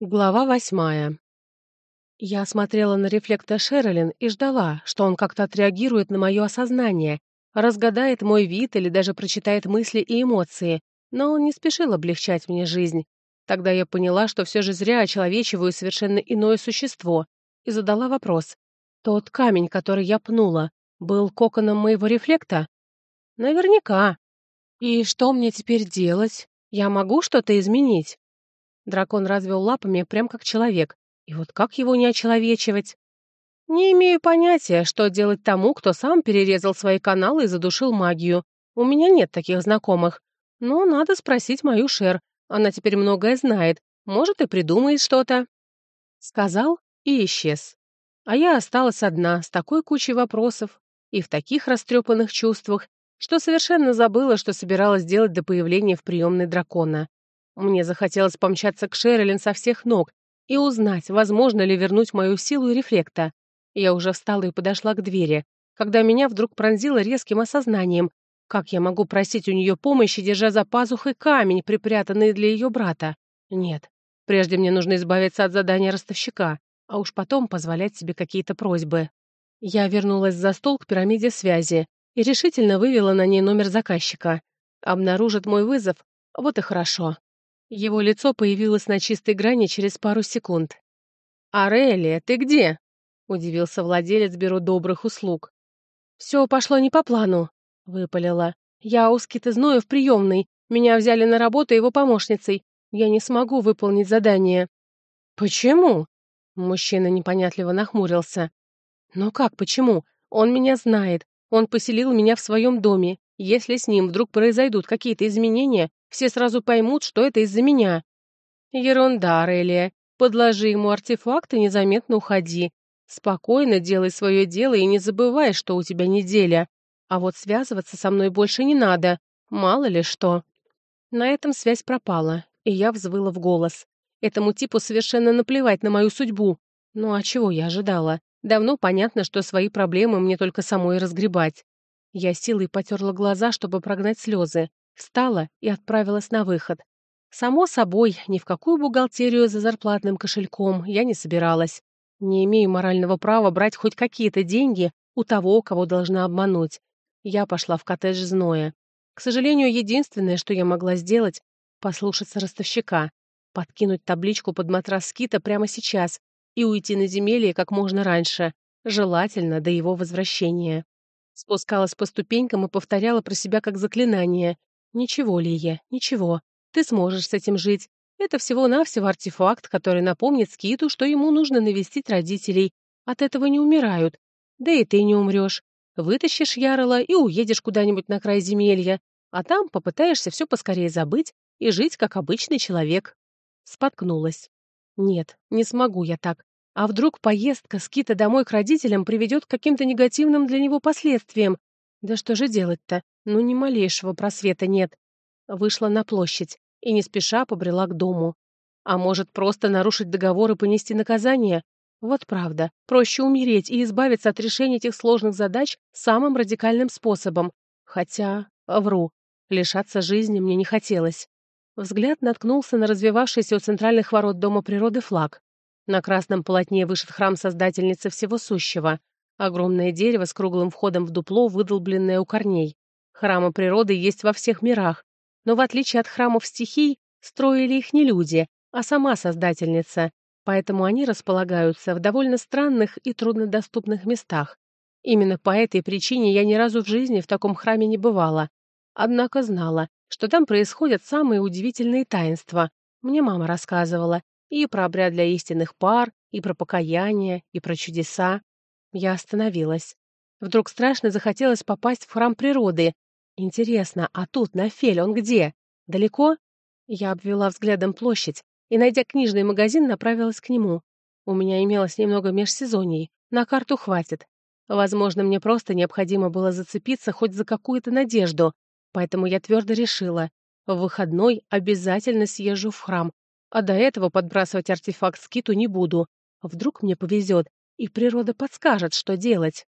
Глава восьмая. Я смотрела на рефлектор Шерлин и ждала, что он как-то отреагирует на мое осознание, разгадает мой вид или даже прочитает мысли и эмоции, но он не спешил облегчать мне жизнь. Тогда я поняла, что все же зря очеловечиваю совершенно иное существо, и задала вопрос. Тот камень, который я пнула, был коконом моего рефлекта? Наверняка. И что мне теперь делать? Я могу что-то изменить? Дракон развел лапами, прям как человек. И вот как его не очеловечивать? Не имею понятия, что делать тому, кто сам перерезал свои каналы и задушил магию. У меня нет таких знакомых. Но надо спросить мою Шер. Она теперь многое знает. Может, и придумает что-то. Сказал и исчез. А я осталась одна, с такой кучей вопросов и в таких растрепанных чувствах, что совершенно забыла, что собиралась делать до появления в приемной дракона. Мне захотелось помчаться к Шерлин со всех ног и узнать, возможно ли вернуть мою силу и рефлекта. Я уже встала и подошла к двери, когда меня вдруг пронзило резким осознанием, как я могу просить у нее помощи, держа за пазухой камень, припрятанный для ее брата. Нет, прежде мне нужно избавиться от задания ростовщика, а уж потом позволять себе какие-то просьбы. Я вернулась за стол к пирамиде связи и решительно вывела на ней номер заказчика. Обнаружит мой вызов, вот и хорошо. Его лицо появилось на чистой грани через пару секунд. «Арелия, ты где?» — удивился владелец бюро добрых услуг. «Все пошло не по плану», — выпалила. «Я у Скита знаю в приемной. Меня взяли на работу его помощницей. Я не смогу выполнить задание». «Почему?» — мужчина непонятливо нахмурился. «Ну как почему? Он меня знает. Он поселил меня в своем доме. Если с ним вдруг произойдут какие-то изменения, все сразу поймут, что это из-за меня. Ерунда, Релия. Подложи ему артефакт и незаметно уходи. Спокойно делай свое дело и не забывай, что у тебя неделя. А вот связываться со мной больше не надо. Мало ли что. На этом связь пропала, и я взвыла в голос. Этому типу совершенно наплевать на мою судьбу. Ну а чего я ожидала? Давно понятно, что свои проблемы мне только самой разгребать. Я силой потерла глаза, чтобы прогнать слезы, встала и отправилась на выход. Само собой, ни в какую бухгалтерию за зарплатным кошельком я не собиралась. Не имею морального права брать хоть какие-то деньги у того, кого должна обмануть. Я пошла в коттедж Зноя. К сожалению, единственное, что я могла сделать — послушаться ростовщика, подкинуть табличку под матрас скита прямо сейчас и уйти на земелье как можно раньше, желательно до его возвращения. Спускалась по ступенькам и повторяла про себя как заклинание. «Ничего, Лия, ничего. Ты сможешь с этим жить. Это всего-навсего артефакт, который напомнит Скиту, что ему нужно навестить родителей. От этого не умирают. Да и ты не умрешь. Вытащишь Ярла и уедешь куда-нибудь на край земелья, а там попытаешься все поскорее забыть и жить, как обычный человек». Споткнулась. «Нет, не смогу я так. А вдруг поездка с Кита домой к родителям приведет к каким-то негативным для него последствиям? Да что же делать-то? Ну, ни малейшего просвета нет. Вышла на площадь и не спеша побрела к дому. А может, просто нарушить договор и понести наказание? Вот правда. Проще умереть и избавиться от решения этих сложных задач самым радикальным способом. Хотя, вру, лишаться жизни мне не хотелось. Взгляд наткнулся на развивавшийся у центральных ворот Дома природы флаг. На красном полотне вышит храм Создательницы Всего Сущего. Огромное дерево с круглым входом в дупло, выдолбленное у корней. Храмы природы есть во всех мирах. Но в отличие от храмов стихий, строили их не люди, а сама Создательница. Поэтому они располагаются в довольно странных и труднодоступных местах. Именно по этой причине я ни разу в жизни в таком храме не бывала. Однако знала, что там происходят самые удивительные таинства. Мне мама рассказывала, и про обряд для истинных пар, и про покаяние, и про чудеса. Я остановилась. Вдруг страшно захотелось попасть в храм природы. Интересно, а тут, на Фель, он где? Далеко? Я обвела взглядом площадь и, найдя книжный магазин, направилась к нему. У меня имелось немного межсезоний, на карту хватит. Возможно, мне просто необходимо было зацепиться хоть за какую-то надежду, поэтому я твердо решила, в выходной обязательно съезжу в храм а до этого подбрасывать артефакт скиту не буду. Вдруг мне повезет, и природа подскажет, что делать.